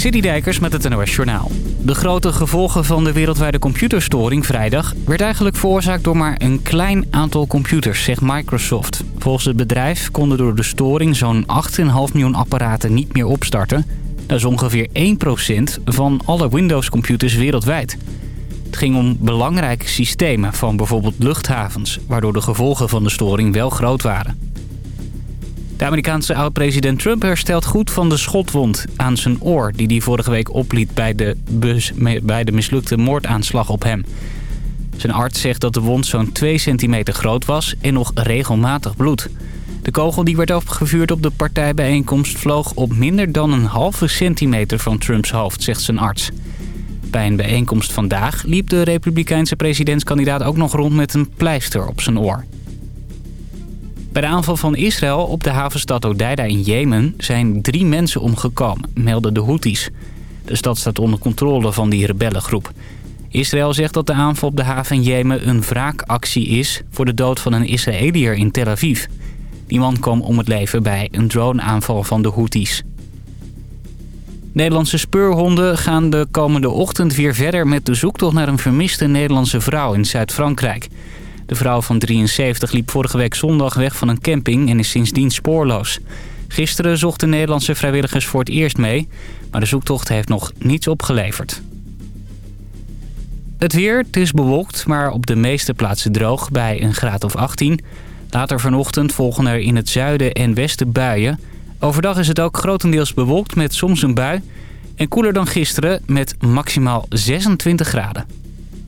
Dijkers met het NOS Journaal. De grote gevolgen van de wereldwijde computerstoring vrijdag... werd eigenlijk veroorzaakt door maar een klein aantal computers, zegt Microsoft. Volgens het bedrijf konden door de storing zo'n 8,5 miljoen apparaten niet meer opstarten. Dat is ongeveer 1% van alle Windows-computers wereldwijd. Het ging om belangrijke systemen van bijvoorbeeld luchthavens... waardoor de gevolgen van de storing wel groot waren. De Amerikaanse oud-president Trump herstelt goed van de schotwond aan zijn oor... die hij vorige week opliet bij de, bus, bij de mislukte moordaanslag op hem. Zijn arts zegt dat de wond zo'n 2 centimeter groot was en nog regelmatig bloed. De kogel die werd afgevuurd op de partijbijeenkomst vloog op minder dan een halve centimeter van Trumps hoofd, zegt zijn arts. Bij een bijeenkomst vandaag liep de republikeinse presidentskandidaat ook nog rond met een pleister op zijn oor. Bij de aanval van Israël op de havenstad Odeida in Jemen zijn drie mensen omgekomen, melden de Houthis. De stad staat onder controle van die rebellengroep. Israël zegt dat de aanval op de haven in Jemen een wraakactie is voor de dood van een Israëliër in Tel Aviv. Die man kwam om het leven bij een droneaanval van de Houthis. Nederlandse speurhonden gaan de komende ochtend weer verder met de zoektocht naar een vermiste Nederlandse vrouw in Zuid-Frankrijk. De vrouw van 73 liep vorige week zondag weg van een camping en is sindsdien spoorloos. Gisteren zochten Nederlandse vrijwilligers voor het eerst mee, maar de zoektocht heeft nog niets opgeleverd. Het weer, het is bewolkt, maar op de meeste plaatsen droog bij een graad of 18. Later vanochtend volgen er in het zuiden en westen buien. Overdag is het ook grotendeels bewolkt met soms een bui. En koeler dan gisteren met maximaal 26 graden.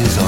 Is on.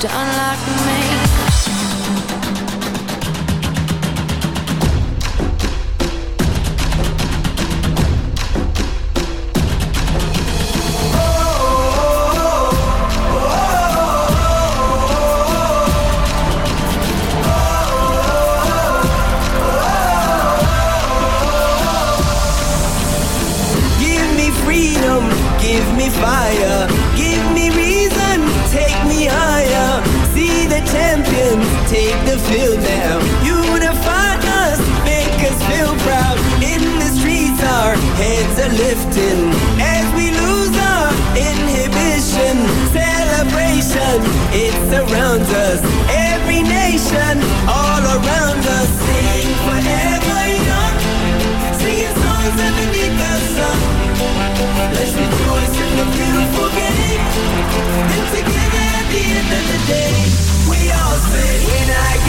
to unlock take the field now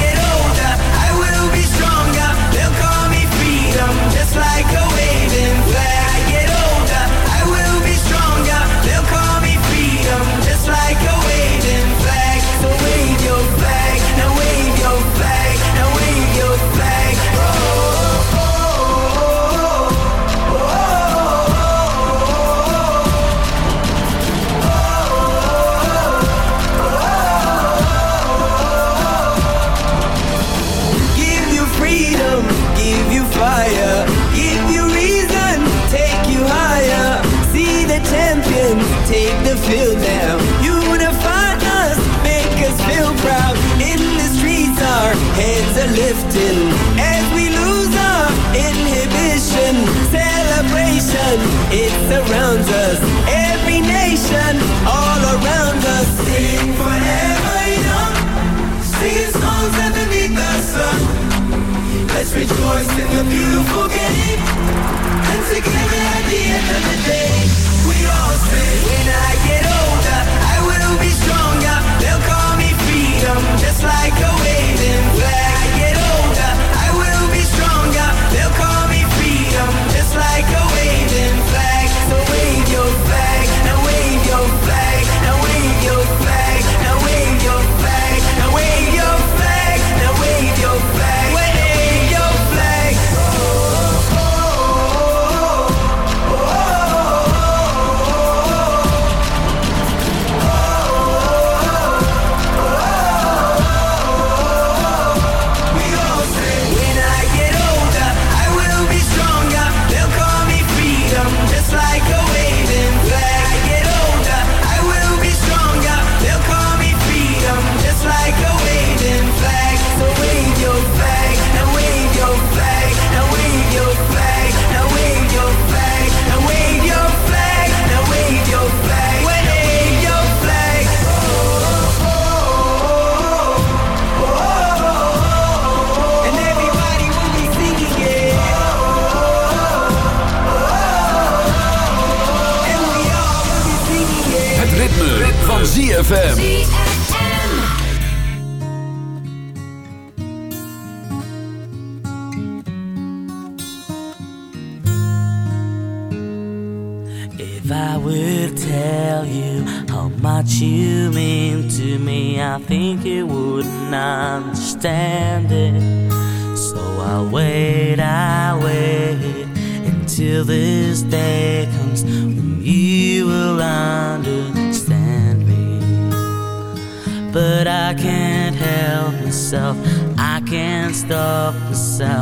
the sound.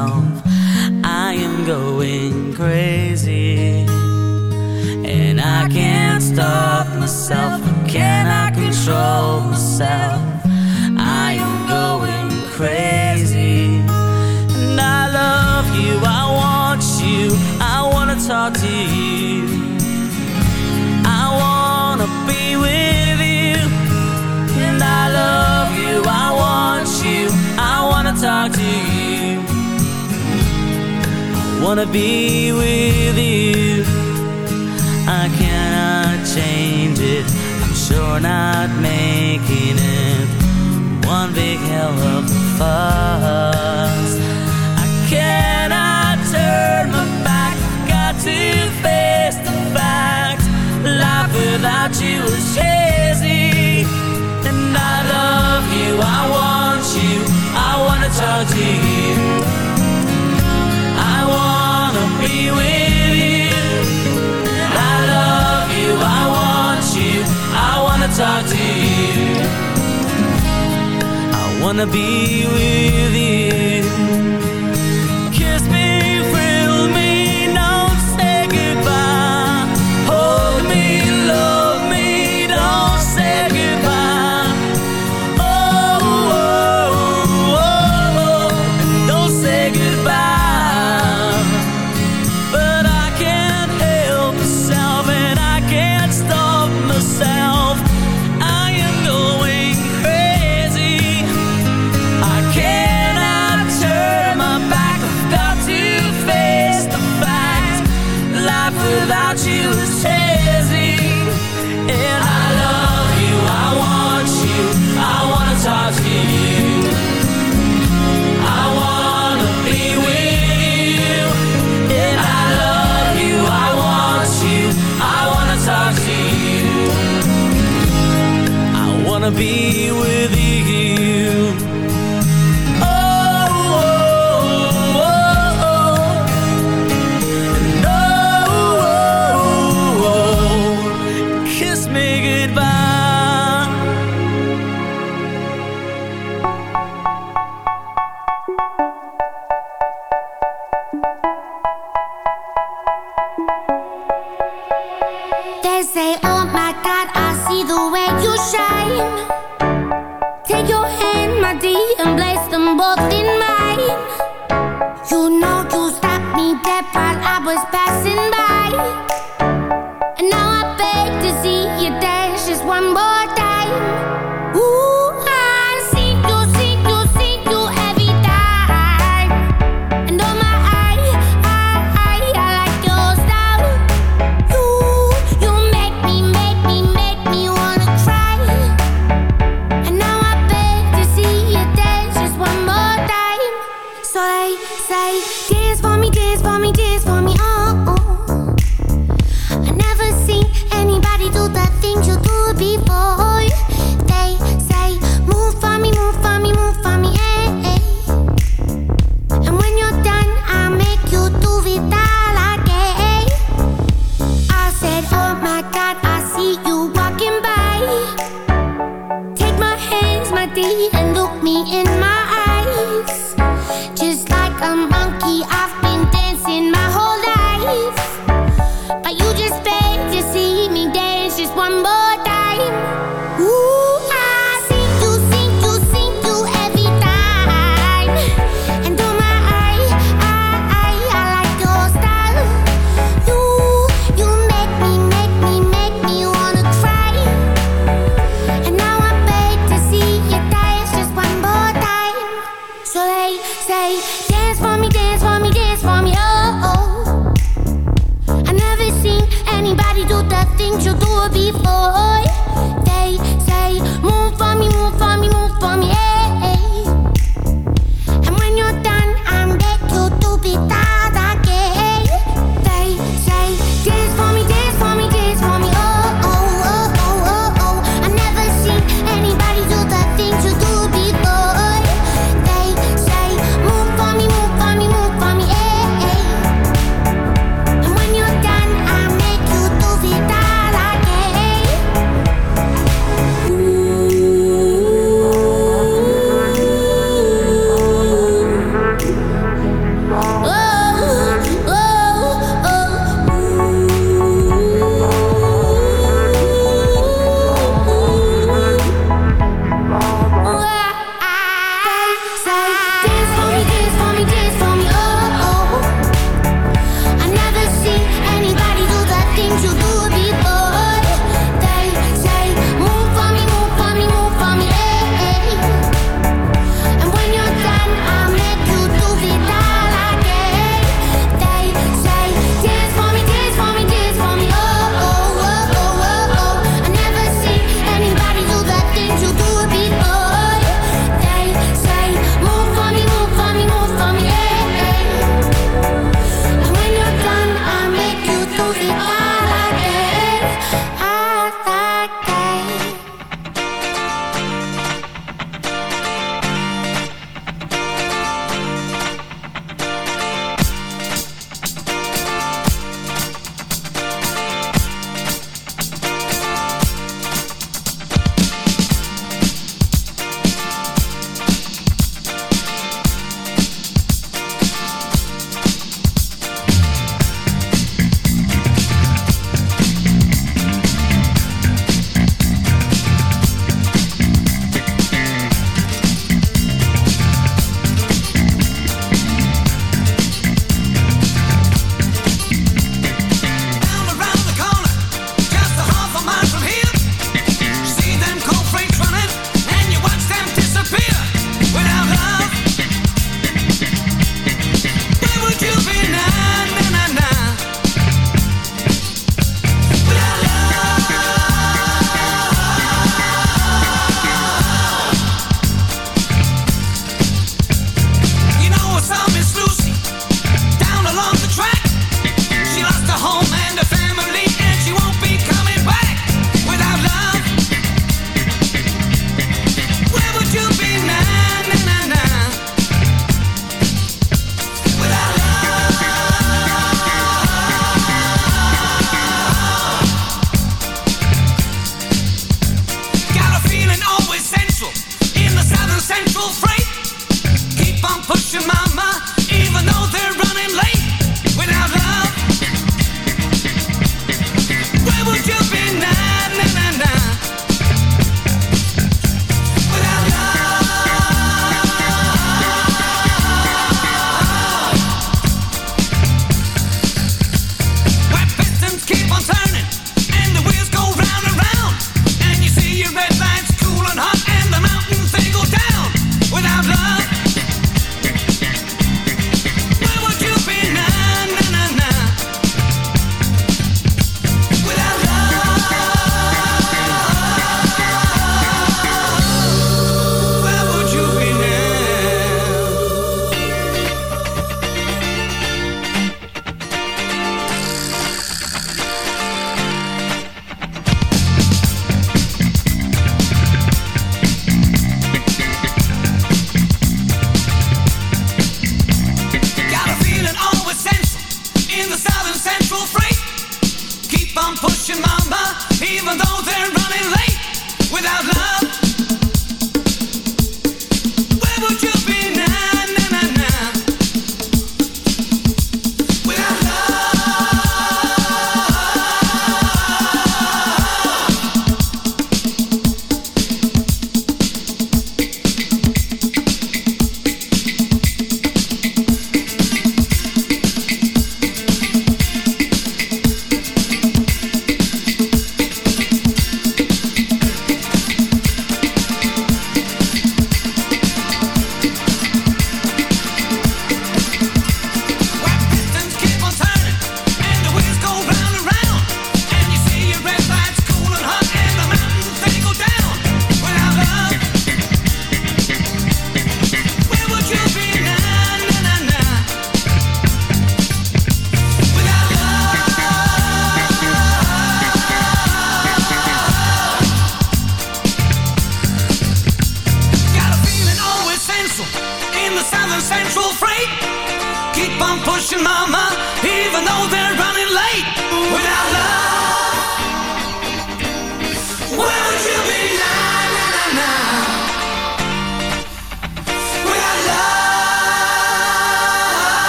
wanna be with you. I cannot change it. I'm sure not making it. One big hell of a fuss. I cannot turn my back. Got to face the fact Life without you is shame wanna be with you that part I was passing by.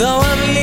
Though I'm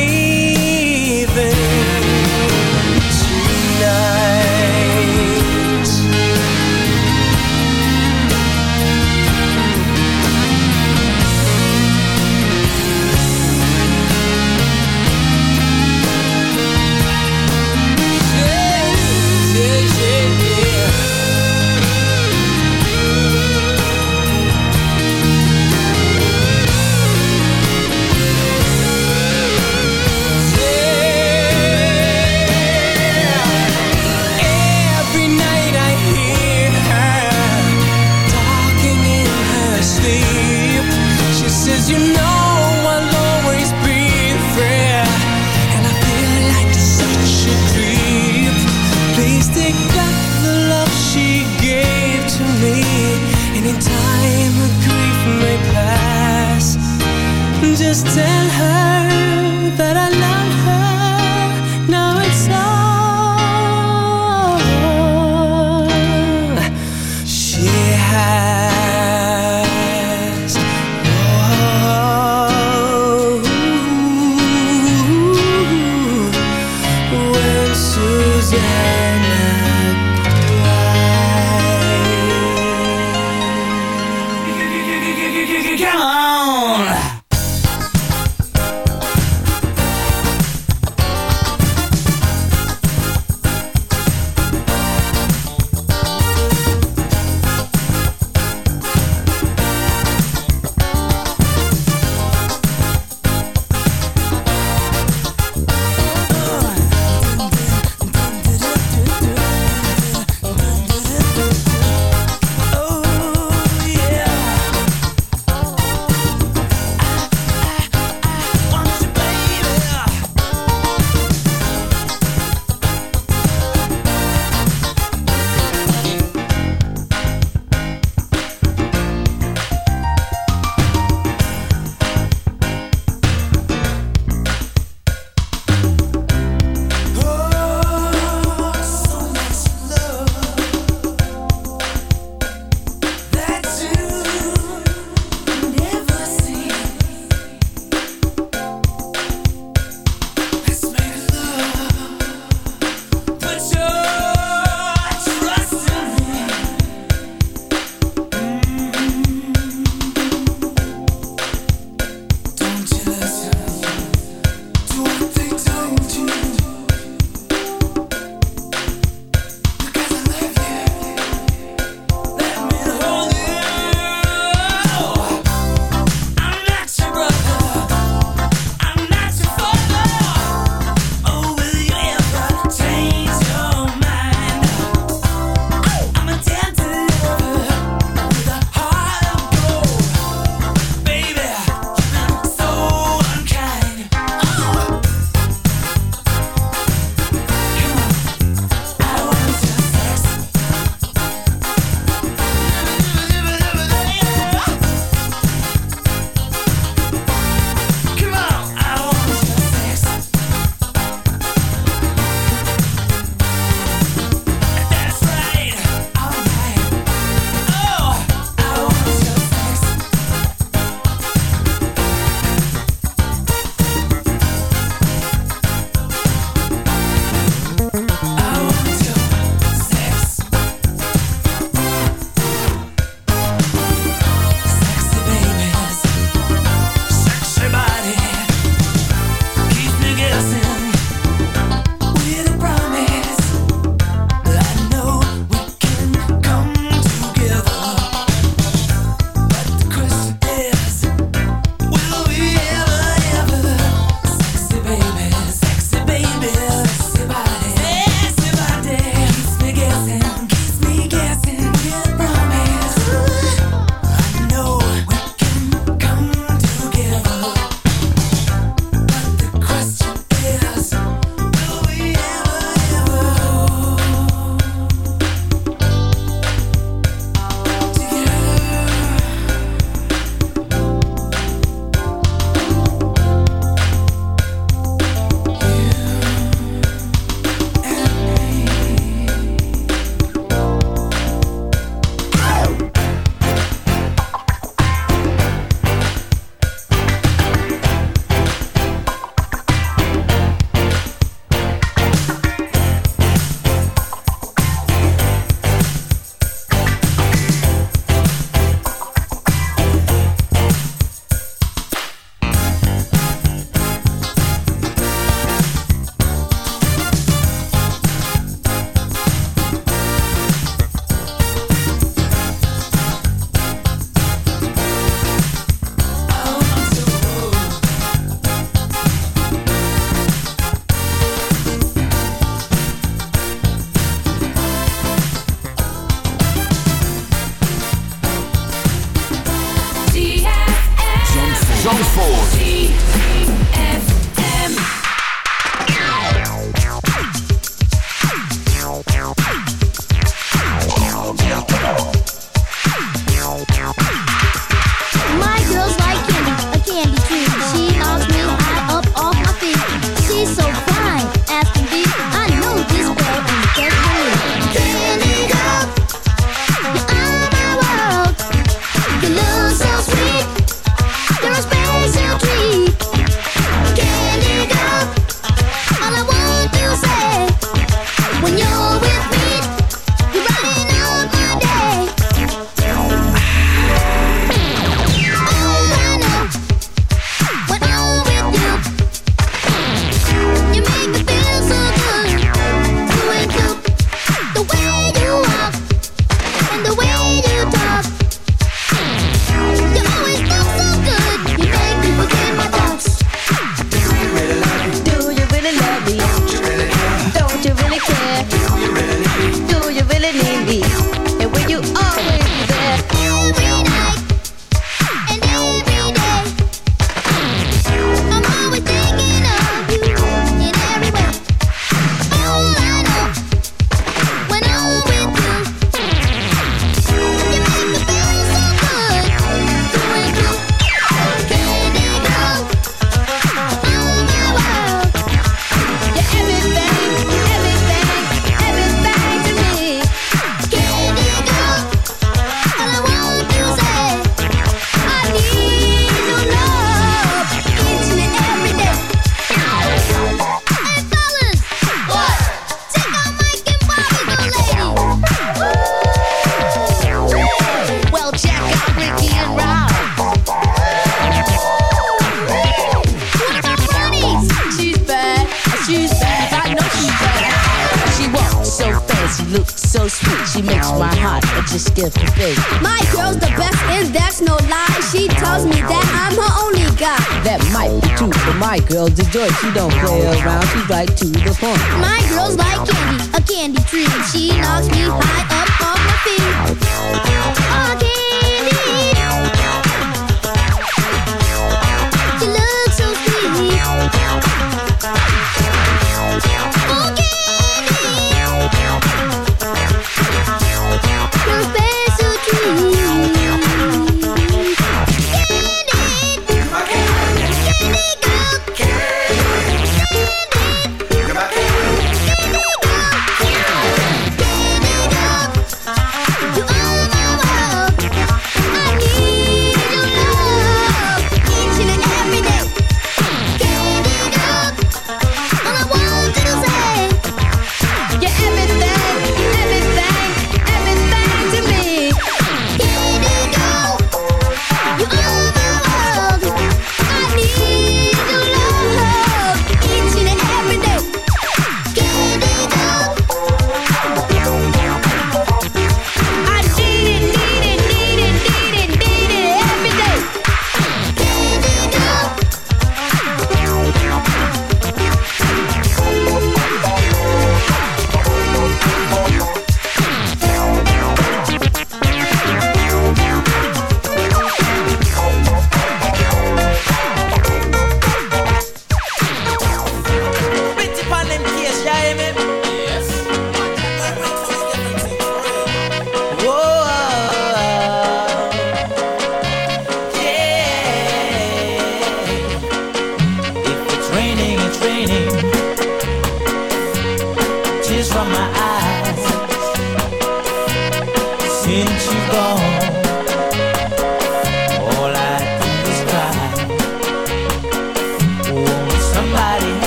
She don't play around. She's right to the point.